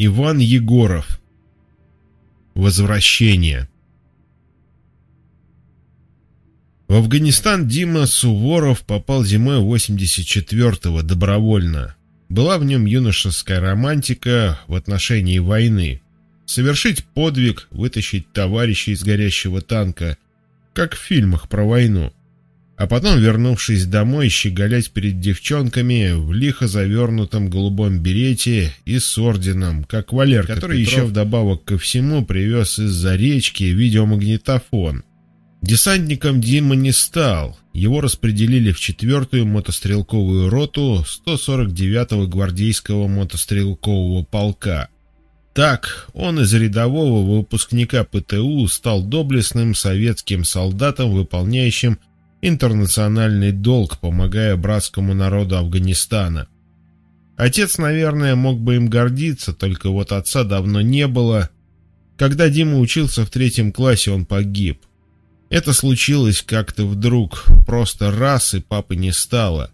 Иван Егоров. Возвращение. В Афганистан Дима Суворов попал зимой 84-го добровольно. Была в нем юношеская романтика в отношении войны. Совершить подвиг, вытащить товарища из горящего танка, как в фильмах про войну а потом, вернувшись домой, щеголять перед девчонками в лихо завернутом голубом берете и с орденом, как Валерка который Петров. еще вдобавок ко всему привез из-за речки видеомагнитофон. Десантником Дима не стал, его распределили в четвертую мотострелковую роту 149-го гвардейского мотострелкового полка. Так, он из рядового выпускника ПТУ стал доблестным советским солдатом, выполняющим интернациональный долг, помогая братскому народу Афганистана. Отец, наверное, мог бы им гордиться, только вот отца давно не было. Когда Дима учился в третьем классе, он погиб. Это случилось как-то вдруг, просто раз, и папы не стало.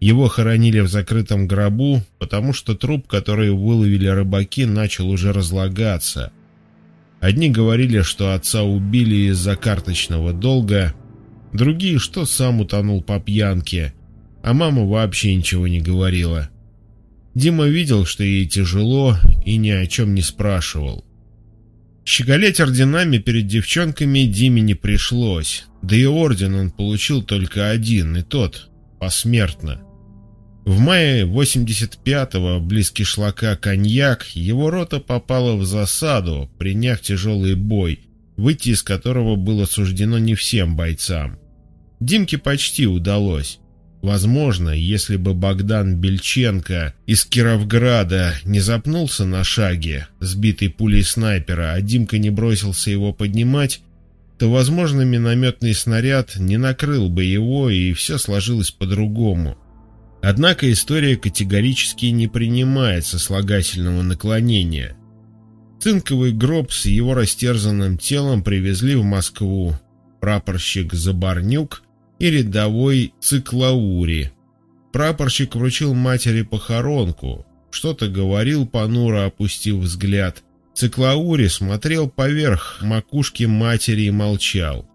Его хоронили в закрытом гробу, потому что труп, который выловили рыбаки, начал уже разлагаться. Одни говорили, что отца убили из-за карточного долга, Другие, что сам утонул по пьянке, а мама вообще ничего не говорила. Дима видел, что ей тяжело, и ни о чем не спрашивал. Щеголять орденами перед девчонками Диме не пришлось, да и орден он получил только один, и тот посмертно. В мае 85-го близ кишлака Коньяк его рота попала в засаду, приняв тяжелый бой, выйти из которого было суждено не всем бойцам. Димке почти удалось. Возможно, если бы Богдан Бельченко из Кировграда не запнулся на шаге, сбитый пулей снайпера, а Димка не бросился его поднимать, то, возможно, минометный снаряд не накрыл бы его, и все сложилось по-другому. Однако история категорически не принимает сослагательного наклонения. Цинковый гроб с его растерзанным телом привезли в Москву. Прапорщик Забарнюк и рядовой Циклаури. Прапорщик вручил матери похоронку, что-то говорил понуро, опустив взгляд. Циклаури смотрел поверх макушки матери и молчал.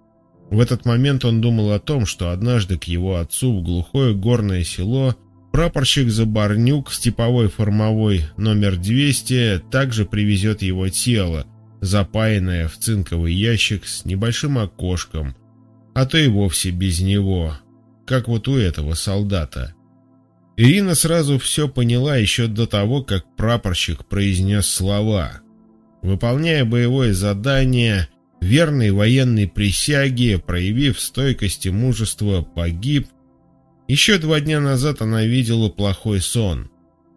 В этот момент он думал о том, что однажды к его отцу в глухое горное село прапорщик Забарнюк с типовой формовой номер 200 также привезет его тело, запаянное в цинковый ящик с небольшим окошком, а то и вовсе без него, как вот у этого солдата. Ирина сразу все поняла еще до того, как прапорщик произнес слова. Выполняя боевое задание, верный военной присяге, проявив стойкость и мужество, погиб. Еще два дня назад она видела плохой сон.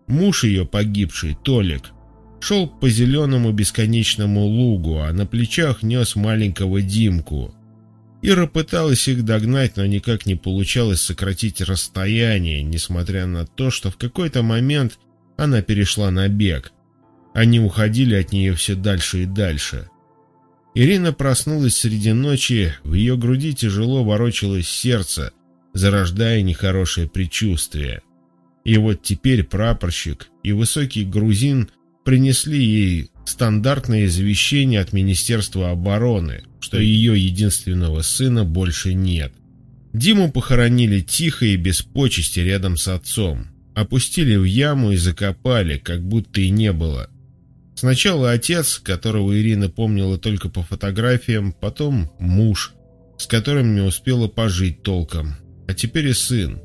Муж ее погибший, Толик, шел по зеленому бесконечному лугу, а на плечах нес маленького Димку. Ира пыталась их догнать, но никак не получалось сократить расстояние, несмотря на то, что в какой-то момент она перешла на бег. Они уходили от нее все дальше и дальше. Ирина проснулась среди ночи, в ее груди тяжело ворочалось сердце, зарождая нехорошее предчувствие. И вот теперь прапорщик и высокий грузин принесли ей стандартное извещение от Министерства обороны, что ее единственного сына больше нет. Диму похоронили тихо и без почести рядом с отцом. Опустили в яму и закопали, как будто и не было. Сначала отец, которого Ирина помнила только по фотографиям, потом муж, с которым не успела пожить толком, а теперь и сын.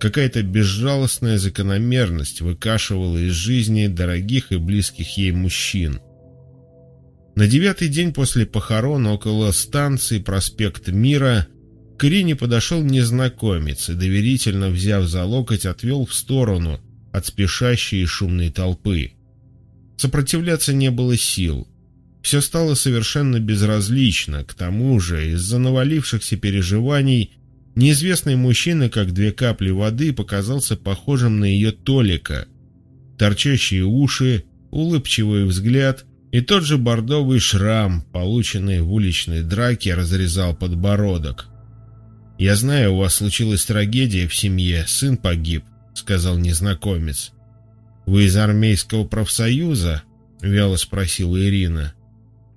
Какая-то безжалостная закономерность выкашивала из жизни дорогих и близких ей мужчин. На девятый день после похорон около станции проспект Мира к Ирине подошел незнакомец и, доверительно взяв за локоть, отвел в сторону от спешащей и шумной толпы. Сопротивляться не было сил. Все стало совершенно безразлично, к тому же из-за навалившихся переживаний Неизвестный мужчина, как две капли воды, показался похожим на ее Толика. Торчащие уши, улыбчивый взгляд и тот же бордовый шрам, полученный в уличной драке, разрезал подбородок. «Я знаю, у вас случилась трагедия в семье, сын погиб», — сказал незнакомец. «Вы из армейского профсоюза?» — вяло спросила Ирина.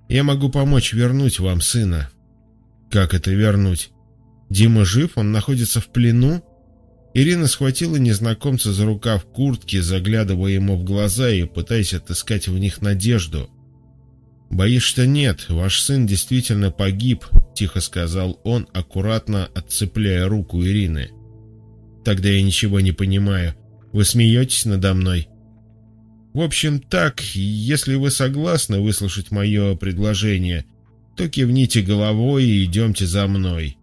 «Я могу помочь вернуть вам сына». «Как это вернуть? Дима жив? Он находится в плену?» Ирина схватила незнакомца за рукав куртки, заглядывая ему в глаза и пытаясь отыскать в них надежду. «Боюсь, что нет, ваш сын действительно погиб», — тихо сказал он, аккуратно отцепляя руку Ирины. «Тогда я ничего не понимаю. Вы смеетесь надо мной?» В общем, так, если вы согласны выслушать мое предложение, то кивните головой и идемте за мной,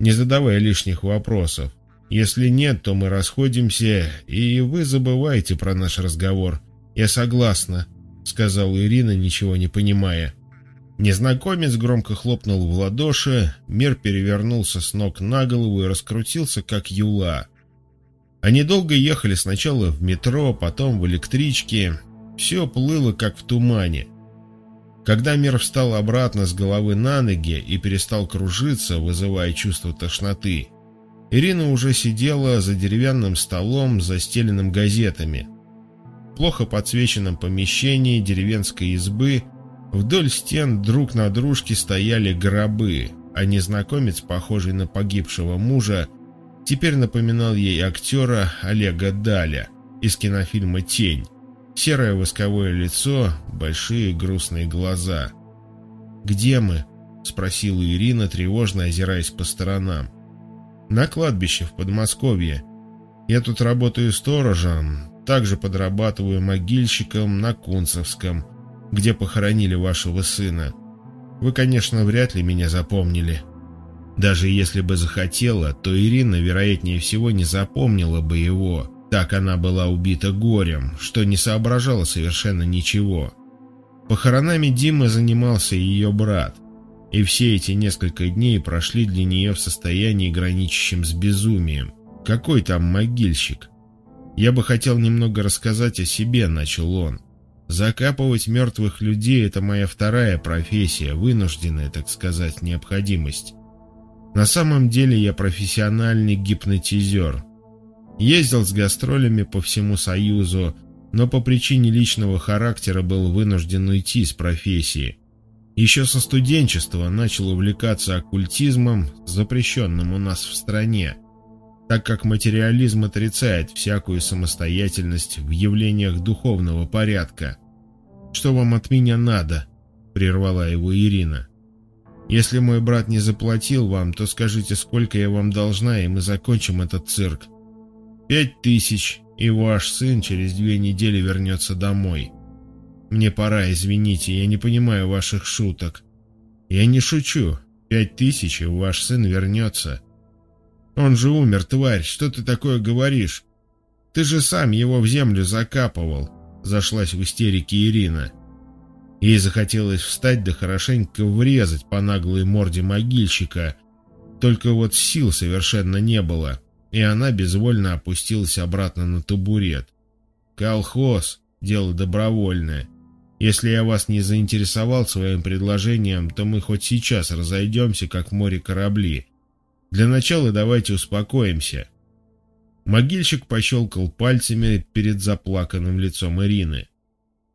не задавая лишних вопросов. Если нет, то мы расходимся, и вы забываете про наш разговор. Я согласна, сказала Ирина, ничего не понимая. Незнакомец громко хлопнул в ладоши, мир перевернулся с ног на голову и раскрутился, как юла. Они долго ехали сначала в метро, потом в электричке. Все плыло, как в тумане. Когда мир встал обратно с головы на ноги и перестал кружиться, вызывая чувство тошноты, Ирина уже сидела за деревянным столом, застеленным газетами. Плохо подсвеченном помещении деревенской избы вдоль стен друг на дружке стояли гробы, а незнакомец, похожий на погибшего мужа, теперь напоминал ей актера Олега Даля из кинофильма «Тень». Серое восковое лицо, большие грустные глаза. «Где мы?» — спросила Ирина, тревожно озираясь по сторонам. «На кладбище в Подмосковье. Я тут работаю сторожем, также подрабатываю могильщиком на Кунцевском, где похоронили вашего сына. Вы, конечно, вряд ли меня запомнили». Даже если бы захотела, то Ирина, вероятнее всего, не запомнила бы его. Так она была убита горем, что не соображала совершенно ничего. Похоронами Димы занимался ее брат, и все эти несколько дней прошли для нее в состоянии, граничащем с безумием. Какой там могильщик? Я бы хотел немного рассказать о себе, начал он. Закапывать мертвых людей – это моя вторая профессия, вынужденная, так сказать, необходимость. На самом деле я профессиональный гипнотизер. Ездил с гастролями по всему Союзу, но по причине личного характера был вынужден уйти с профессии. Еще со студенчества начал увлекаться оккультизмом, запрещенным у нас в стране, так как материализм отрицает всякую самостоятельность в явлениях духовного порядка. «Что вам от меня надо?» — прервала его Ирина. Если мой брат не заплатил вам, то скажите, сколько я вам должна, и мы закончим этот цирк. Пять тысяч, и ваш сын через две недели вернется домой. Мне пора, извините, я не понимаю ваших шуток. Я не шучу. Пять тысяч, и ваш сын вернется. Он же умер, тварь, что ты такое говоришь? Ты же сам его в землю закапывал, зашлась в истерике Ирина. Ей захотелось встать да хорошенько врезать по наглой морде могильщика, только вот сил совершенно не было, и она безвольно опустилась обратно на табурет. «Колхоз — дело добровольное. Если я вас не заинтересовал своим предложением, то мы хоть сейчас разойдемся, как в море корабли. Для начала давайте успокоимся». Могильщик пощелкал пальцами перед заплаканным лицом Ирины.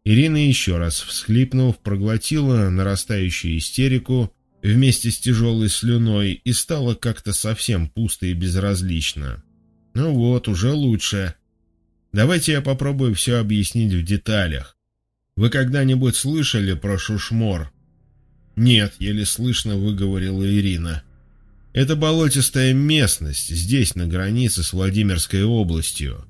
Ирина еще раз всхлипнув, проглотила нарастающую истерику вместе с тяжелой слюной и стало как-то совсем пусто и безразлично. Ну вот, уже лучше. Давайте я попробую все объяснить в деталях. Вы когда-нибудь слышали про Шушмор? Нет, еле слышно выговорила Ирина. Это болотистая местность, здесь, на границе с Владимирской областью.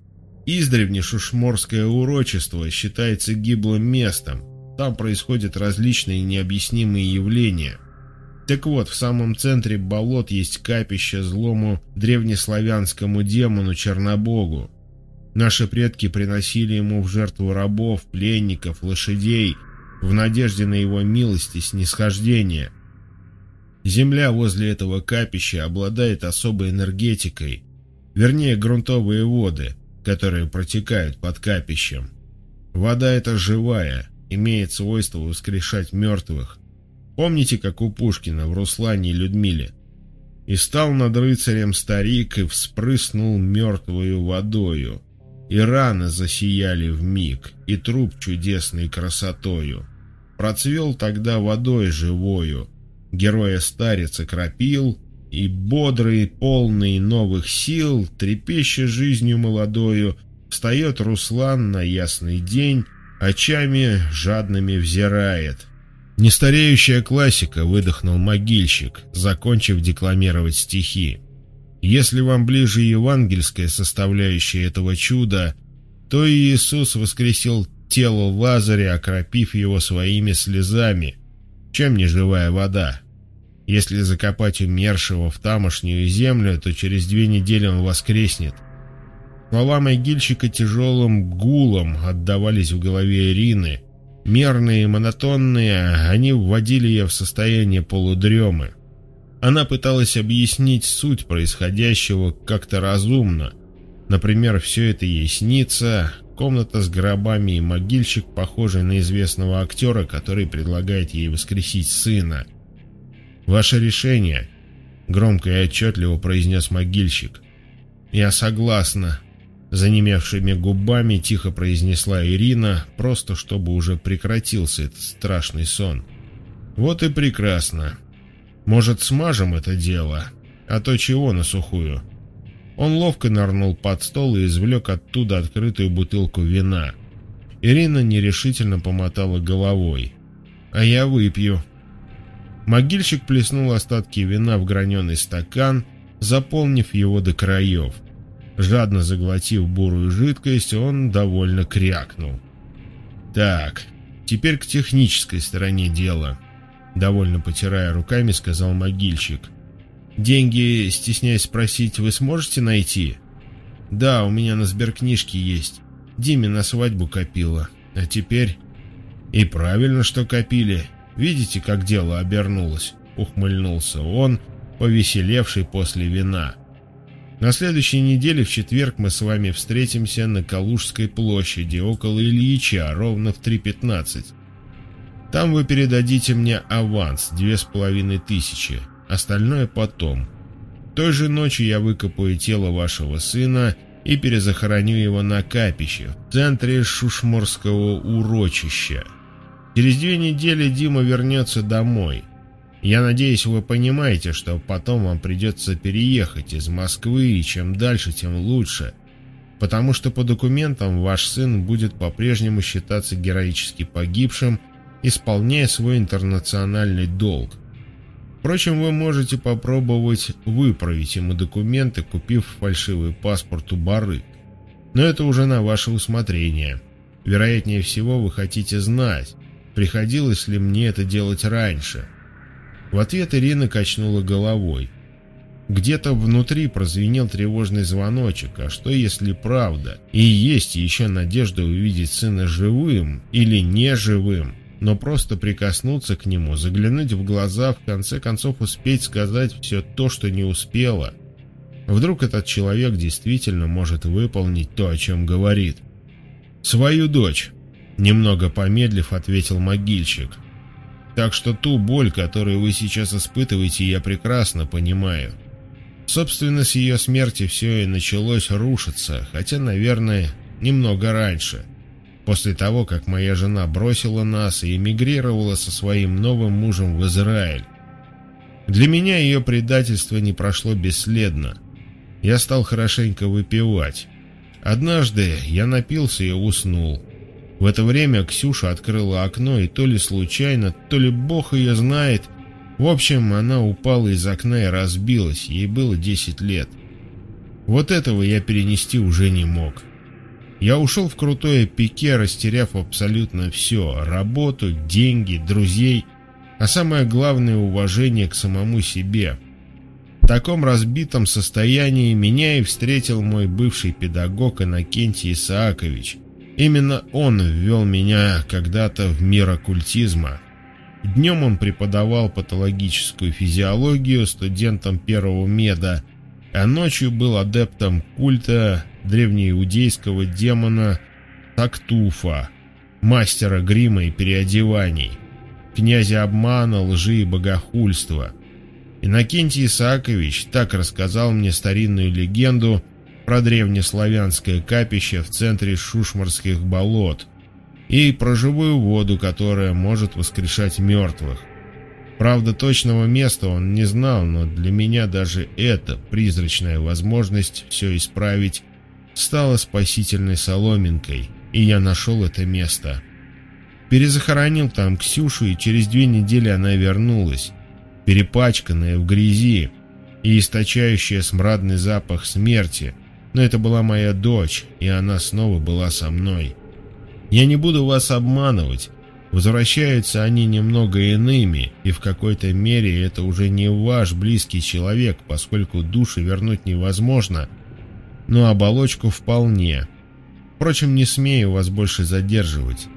Издревне Шушморское урочество считается гиблым местом. Там происходят различные необъяснимые явления. Так вот, в самом центре болот есть капище злому древнеславянскому демону Чернобогу. Наши предки приносили ему в жертву рабов, пленников, лошадей, в надежде на его милость и снисхождение. Земля возле этого капища обладает особой энергетикой, вернее грунтовые воды – которые протекают под капищем. Вода эта живая, имеет свойство воскрешать мертвых. Помните, как у Пушкина в Руслане и Людмиле? И стал над рыцарем старик и вспрыснул мертвую водою. и раны засияли в миг, и труп чудесной красотою. Процвел тогда водой живою, героя старец окропил, и бодрый, полный новых сил, трепеща жизнью молодою, встает Руслан на ясный день, очами жадными взирает. Нестареющая классика, выдохнул могильщик, закончив декламировать стихи. Если вам ближе евангельская составляющая этого чуда, то Иисус воскресил тело Лазаря, окропив его своими слезами, чем не живая вода. Если закопать умершего в тамошнюю землю, то через две недели он воскреснет. Слова могильщика тяжелым гулом отдавались в голове Ирины. Мерные монотонные, они вводили ее в состояние полудремы. Она пыталась объяснить суть происходящего как-то разумно. Например, все это ей снится, комната с гробами и могильщик, похожий на известного актера, который предлагает ей воскресить сына. «Ваше решение», — громко и отчетливо произнес могильщик. «Я согласна», — занемевшими губами тихо произнесла Ирина, просто чтобы уже прекратился этот страшный сон. «Вот и прекрасно. Может, смажем это дело? А то чего на сухую? Он ловко нырнул под стол и извлек оттуда открытую бутылку вина. Ирина нерешительно помотала головой. «А я выпью». Могильщик плеснул остатки вина в граненый стакан, заполнив его до краев. Жадно заглотив бурую жидкость, он довольно крякнул. «Так, теперь к технической стороне дела». Довольно потирая руками, сказал могильщик. «Деньги, стесняясь спросить, вы сможете найти?» «Да, у меня на сберкнижке есть. Диме на свадьбу копила. А теперь...» «И правильно, что копили. Видите, как дело обернулось?» Ухмыльнулся он, повеселевший после вина. «На следующей неделе в четверг мы с вами встретимся на Калужской площади около Ильича ровно в 3.15. Там вы передадите мне аванс, две с половиной тысячи, остальное потом. Той же ночью я выкопаю тело вашего сына и перезахороню его на капище в центре Шушморского урочища. Через две недели Дима вернется домой. Я надеюсь, вы понимаете, что потом вам придется переехать из Москвы, и чем дальше, тем лучше. Потому что по документам ваш сын будет по-прежнему считаться героически погибшим исполняя свой интернациональный долг. Впрочем, вы можете попробовать выправить ему документы, купив фальшивый паспорт у барыг. Но это уже на ваше усмотрение. Вероятнее всего, вы хотите знать, приходилось ли мне это делать раньше. В ответ Ирина качнула головой. Где-то внутри прозвенел тревожный звоночек, а что если правда? И есть еще надежда увидеть сына живым или неживым? Но просто прикоснуться к нему, заглянуть в глаза, в конце концов успеть сказать все то, что не успела. Вдруг этот человек действительно может выполнить то, о чем говорит. «Свою дочь», — немного помедлив, ответил могильщик. «Так что ту боль, которую вы сейчас испытываете, я прекрасно понимаю. Собственно, с ее смерти все и началось рушиться, хотя, наверное, немного раньше» после того, как моя жена бросила нас и эмигрировала со своим новым мужем в Израиль. Для меня ее предательство не прошло бесследно. Я стал хорошенько выпивать. Однажды я напился и уснул. В это время Ксюша открыла окно, и то ли случайно, то ли бог ее знает. В общем, она упала из окна и разбилась, ей было 10 лет. Вот этого я перенести уже не мог. Я ушел в крутое пике, растеряв абсолютно все – работу, деньги, друзей, а самое главное – уважение к самому себе. В таком разбитом состоянии меня и встретил мой бывший педагог Иннокентий Исаакович. Именно он ввел меня когда-то в мир оккультизма. Днем он преподавал патологическую физиологию студентам первого меда, а ночью был адептом культа древнеиудейского демона Тактуфа, мастера грима и переодеваний, князя обмана, лжи и богохульства. Иннокентий Исаакович так рассказал мне старинную легенду, про древнеславянское капище в центре Шушмарских болот и про живую воду, которая может воскрешать мертвых. Правда, точного места он не знал, но для меня даже эта призрачная возможность все исправить стала спасительной соломинкой, и я нашел это место. Перезахоронил там Ксюшу, и через две недели она вернулась, перепачканная в грязи и источающая смрадный запах смерти – но это была моя дочь, и она снова была со мной. Я не буду вас обманывать. Возвращаются они немного иными, и в какой-то мере это уже не ваш близкий человек, поскольку души вернуть невозможно, но оболочку вполне. Впрочем, не смею вас больше задерживать.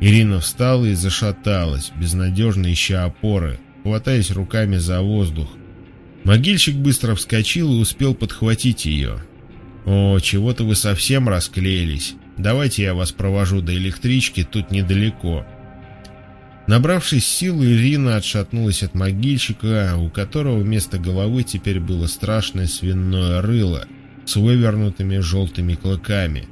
Ирина встала и зашаталась, безнадежно ища опоры, хватаясь руками за воздух. Могильщик быстро вскочил и успел подхватить ее. «О, чего-то вы совсем расклеились. Давайте я вас провожу до электрички, тут недалеко». Набравшись сил, Ирина отшатнулась от могильщика, у которого вместо головы теперь было страшное свиное рыло с вывернутыми желтыми клыками.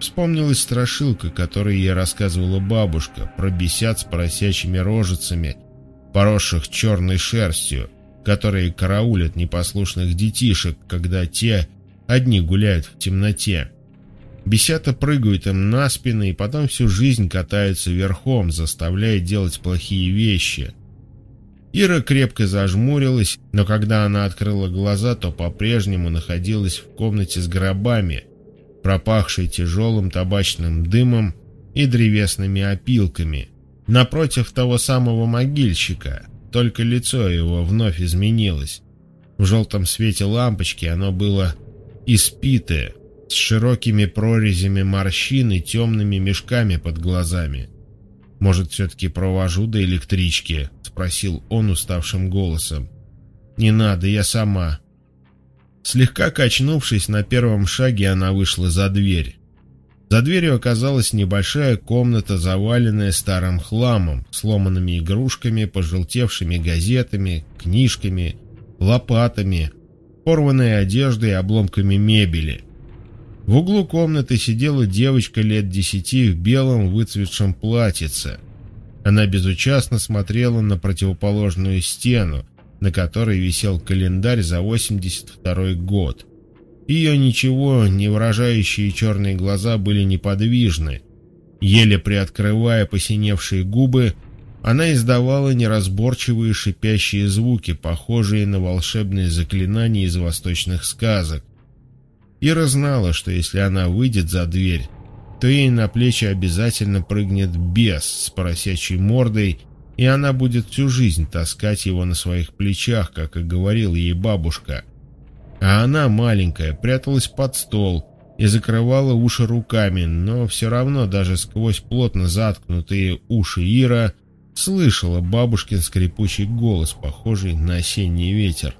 Вспомнилась страшилка, которую ей рассказывала бабушка, про бесят с поросячьими рожицами, поросших черной шерстью, которые караулят непослушных детишек, когда те Одни гуляют в темноте. Бесята прыгают им на спины и потом всю жизнь катаются верхом, заставляя делать плохие вещи. Ира крепко зажмурилась, но когда она открыла глаза, то по-прежнему находилась в комнате с гробами, пропахшей тяжелым табачным дымом и древесными опилками, напротив того самого могильщика, только лицо его вновь изменилось. В желтом свете лампочки оно было испитое, с широкими прорезями морщин и темными мешками под глазами. «Может, все-таки провожу до электрички?» — спросил он уставшим голосом. «Не надо, я сама». Слегка качнувшись на первом шаге, она вышла за дверь. За дверью оказалась небольшая комната, заваленная старым хламом, сломанными игрушками, пожелтевшими газетами, книжками, лопатами, порванной одеждой и обломками мебели. В углу комнаты сидела девочка лет десяти в белом выцветшем платьице. Она безучастно смотрела на противоположную стену, на которой висел календарь за 82 год. Ее ничего не выражающие черные глаза были неподвижны. Еле приоткрывая посиневшие губы, она издавала неразборчивые шипящие звуки, похожие на волшебные заклинания из восточных сказок. Ира знала, что если она выйдет за дверь, то ей на плечи обязательно прыгнет бес с поросячьей мордой, и она будет всю жизнь таскать его на своих плечах, как и говорила ей бабушка. А она, маленькая, пряталась под стол и закрывала уши руками, но все равно даже сквозь плотно заткнутые уши Ира – слышала бабушкин скрипучий голос, похожий на осенний ветер.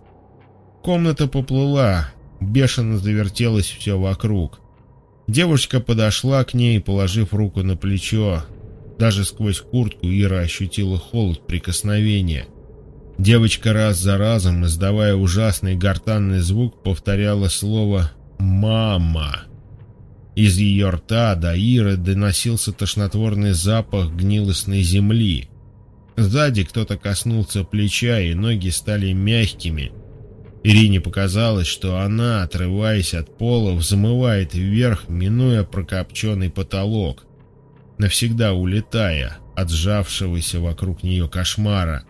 Комната поплыла, бешено завертелось все вокруг. Девушка подошла к ней, положив руку на плечо. Даже сквозь куртку Ира ощутила холод прикосновения. Девочка раз за разом, издавая ужасный гортанный звук, повторяла слово «мама». Из ее рта до Иры доносился тошнотворный запах гнилостной земли. Сзади кто-то коснулся плеча, и ноги стали мягкими. Ирине показалось, что она, отрываясь от пола, взмывает вверх, минуя прокопченный потолок, навсегда улетая от сжавшегося вокруг нее кошмара.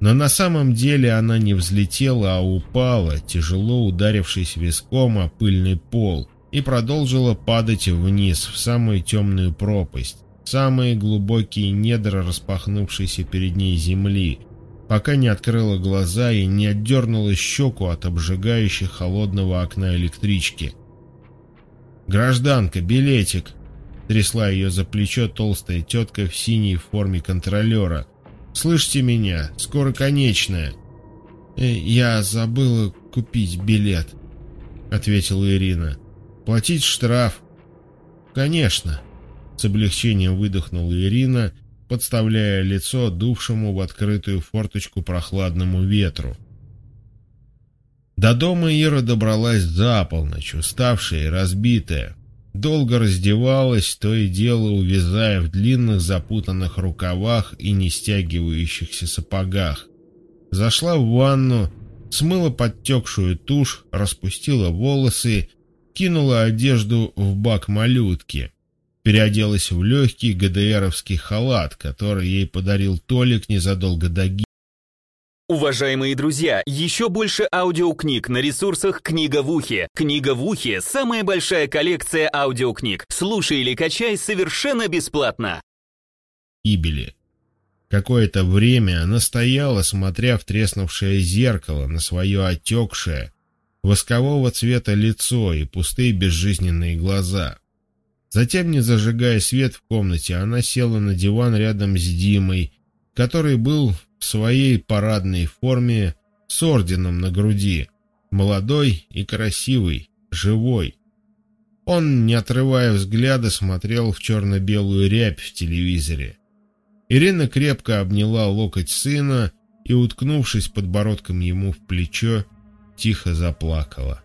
Но на самом деле она не взлетела, а упала, тяжело ударившись виском о пыльный пол, и продолжила падать вниз, в самую темную пропасть самые глубокие недра распахнувшейся перед ней земли, пока не открыла глаза и не отдернула щеку от обжигающей холодного окна электрички. «Гражданка, билетик!» — трясла ее за плечо толстая тетка в синей форме контролера. «Слышите меня? Скоро конечная!» «Э, «Я забыла купить билет», — ответила Ирина. «Платить штраф?» «Конечно», с облегчением выдохнула Ирина, подставляя лицо дувшему в открытую форточку прохладному ветру. До дома Ира добралась за полночь, уставшая и разбитая. Долго раздевалась, то и дело увязая в длинных запутанных рукавах и не стягивающихся сапогах. Зашла в ванну, смыла подтекшую тушь, распустила волосы, кинула одежду в бак малютки. Переоделась в легкий ГДРовский халат, который ей подарил Толик незадолго до гибели. Уважаемые друзья, еще больше аудиокниг на ресурсах «Книга в ухе». «Книга в ухе» — самая большая коллекция аудиокниг. Слушай или качай совершенно бесплатно. Гибели. Какое-то время она стояла, смотря в треснувшее зеркало на свое отекшее, воскового цвета лицо и пустые безжизненные глаза. Затем, не зажигая свет в комнате, она села на диван рядом с Димой, который был в своей парадной форме с орденом на груди, молодой и красивый, живой. Он, не отрывая взгляда, смотрел в черно-белую рябь в телевизоре. Ирина крепко обняла локоть сына и, уткнувшись подбородком ему в плечо, тихо заплакала.